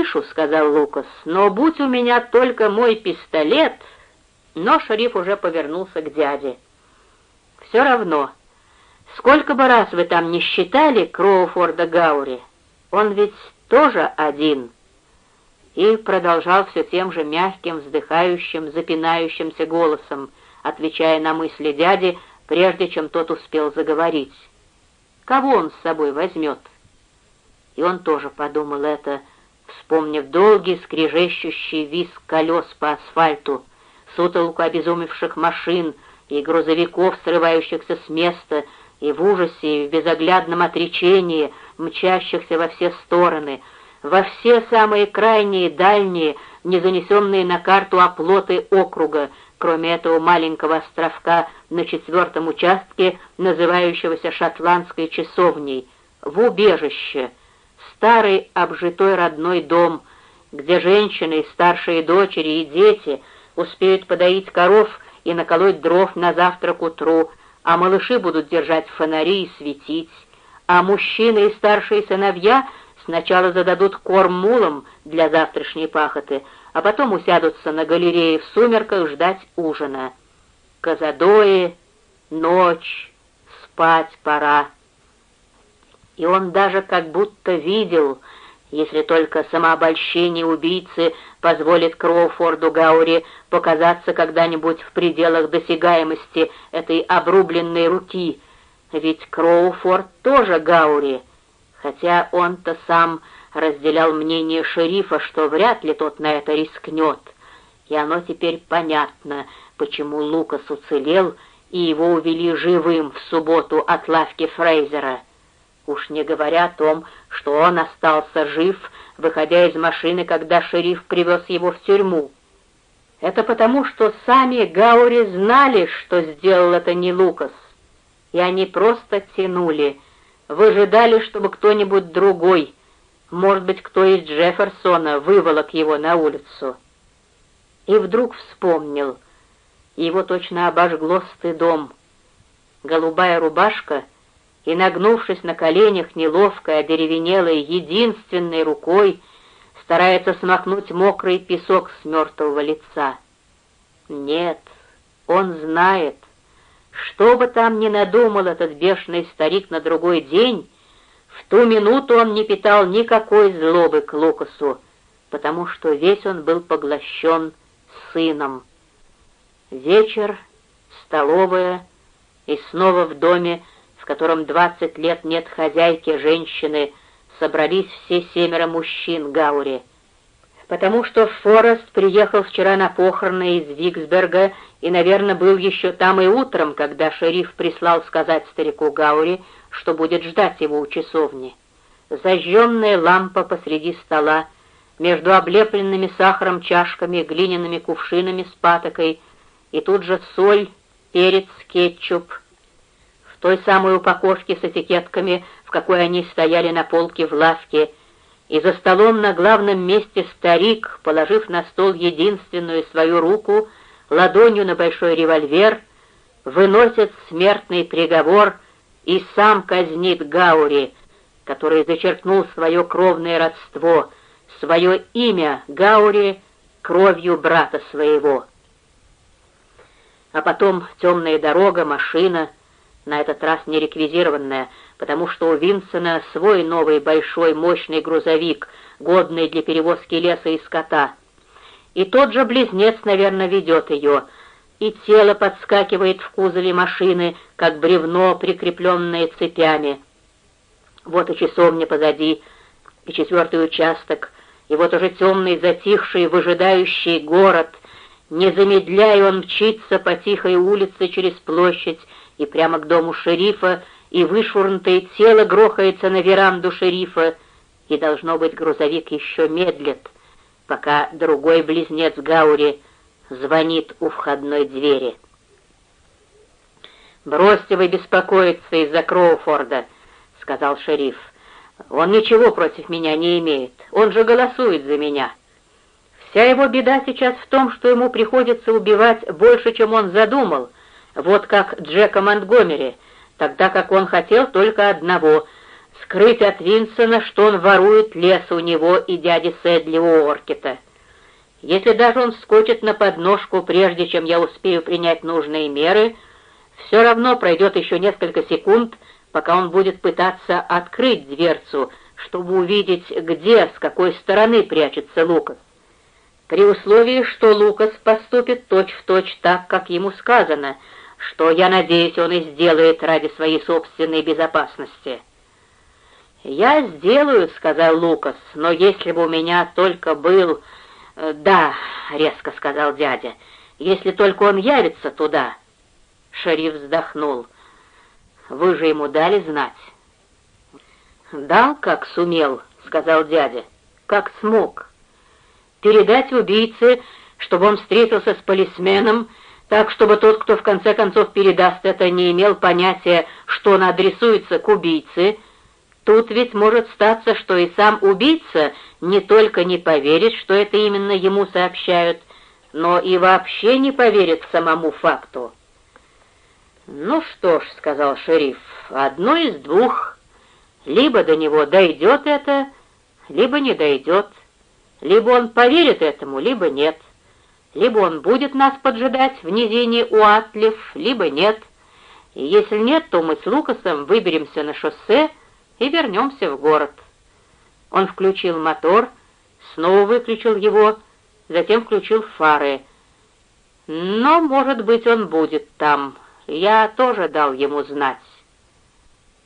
слышу», — сказал Лукас, — «но будь у меня только мой пистолет...» Но шериф уже повернулся к дяде. «Все равно, сколько бы раз вы там не считали Кроуфорда Гаури, он ведь тоже один». И продолжал все тем же мягким, вздыхающим, запинающимся голосом, отвечая на мысли дяди, прежде чем тот успел заговорить. «Кого он с собой возьмет?» И он тоже подумал это, вспомнив долгий скрежещущий визг колес по асфальту, сутолку обезумевших машин и грузовиков, срывающихся с места, и в ужасе, и в безоглядном отречении, мчащихся во все стороны, во все самые крайние, дальние, не занесенные на карту оплоты округа, кроме этого маленького островка на четвертом участке, называющегося шотландской часовней, в убежище, старый обжитой родной дом, где женщины, старшие дочери и дети успеют подоить коров и наколоть дров на завтрак утру, а малыши будут держать фонари и светить, а мужчины и старшие сыновья сначала зададут корм мулам для завтрашней пахоты, а потом усядутся на галерее в сумерках ждать ужина. Казадои, ночь, спать пора и он даже как будто видел, если только самообольщение убийцы позволит Кроуфорду Гаури показаться когда-нибудь в пределах досягаемости этой обрубленной руки, ведь Кроуфорд тоже Гаури, хотя он-то сам разделял мнение шерифа, что вряд ли тот на это рискнет, и оно теперь понятно, почему Лукас уцелел и его увели живым в субботу от лавки Фрейзера. Уж не говоря о том, что он остался жив, выходя из машины, когда шериф привез его в тюрьму. Это потому, что сами Гаури знали, что сделал это не Лукас, и они просто тянули, выжидали, чтобы кто-нибудь другой, может быть, кто из Джефферсона, выволок его на улицу. И вдруг вспомнил, его точно обожгло стыдом. Голубая рубашка — и, нагнувшись на коленях, неловко одеревенелой единственной рукой, старается смахнуть мокрый песок с мертвого лица. Нет, он знает, что бы там ни надумал этот бешеный старик на другой день, в ту минуту он не питал никакой злобы к Лукасу, потому что весь он был поглощен сыном. Вечер, столовая, и снова в доме котором двадцать лет нет хозяйки, женщины, собрались все семеро мужчин Гаури. Потому что Форест приехал вчера на похороны из Виксберга и, наверное, был еще там и утром, когда шериф прислал сказать старику Гаури, что будет ждать его у часовни. Зажженная лампа посреди стола, между облепленными сахаром чашками, глиняными кувшинами с патокой, и тут же соль, перец, кетчуп — той самой упаковке с этикетками, в какой они стояли на полке в лавке, и за столом на главном месте старик, положив на стол единственную свою руку, ладонью на большой револьвер, выносит смертный приговор и сам казнит Гаури, который зачеркнул свое кровное родство, свое имя Гаури кровью брата своего. А потом темная дорога, машина — на этот раз не реквизированная, потому что у Винсона свой новый большой мощный грузовик, годный для перевозки леса и скота. И тот же близнец, наверное, ведет ее, и тело подскакивает в кузове машины, как бревно, прикрепленное цепями. Вот и часовня позади, и четвертый участок, и вот уже темный, затихший, выжидающий город. Не замедляя, он мчится по тихой улице через площадь, и прямо к дому шерифа, и вышвырнутое тело грохается на веранду шерифа, и, должно быть, грузовик еще медлит, пока другой близнец Гаури звонит у входной двери. «Бросьте вы беспокоиться из-за Кроуфорда», — сказал шериф. «Он ничего против меня не имеет, он же голосует за меня». Вся его беда сейчас в том, что ему приходится убивать больше, чем он задумал — вот как Джека Монтгомери, тогда как он хотел только одного — скрыть от Винсона, что он ворует лес у него и дяди Сэдли у Оркета. Если даже он скочит на подножку, прежде чем я успею принять нужные меры, все равно пройдет еще несколько секунд, пока он будет пытаться открыть дверцу, чтобы увидеть, где, с какой стороны прячется Лукас. При условии, что Лукас поступит точь-в-точь точь так, как ему сказано, что, я надеюсь, он и сделает ради своей собственной безопасности. «Я сделаю», — сказал Лукас, — «но если бы у меня только был...» э, «Да», — резко сказал дядя, — «если только он явится туда». Шериф вздохнул. «Вы же ему дали знать». «Дал, как сумел», — сказал дядя, — «как смог. Передать убийце, чтобы он встретился с полисменом, так, чтобы тот, кто в конце концов передаст это, не имел понятия, что он адресуется к убийце, — Тут ведь может статься, что и сам убийца не только не поверит, что это именно ему сообщают, но и вообще не поверит самому факту. «Ну что ж», — сказал шериф, — «одно из двух. Либо до него дойдет это, либо не дойдет. Либо он поверит этому, либо нет. Либо он будет нас поджидать в низине Уатлев, либо нет. И если нет, то мы с Лукасом выберемся на шоссе, и вернемся в город. Он включил мотор, снова выключил его, затем включил фары. Но, может быть, он будет там. Я тоже дал ему знать.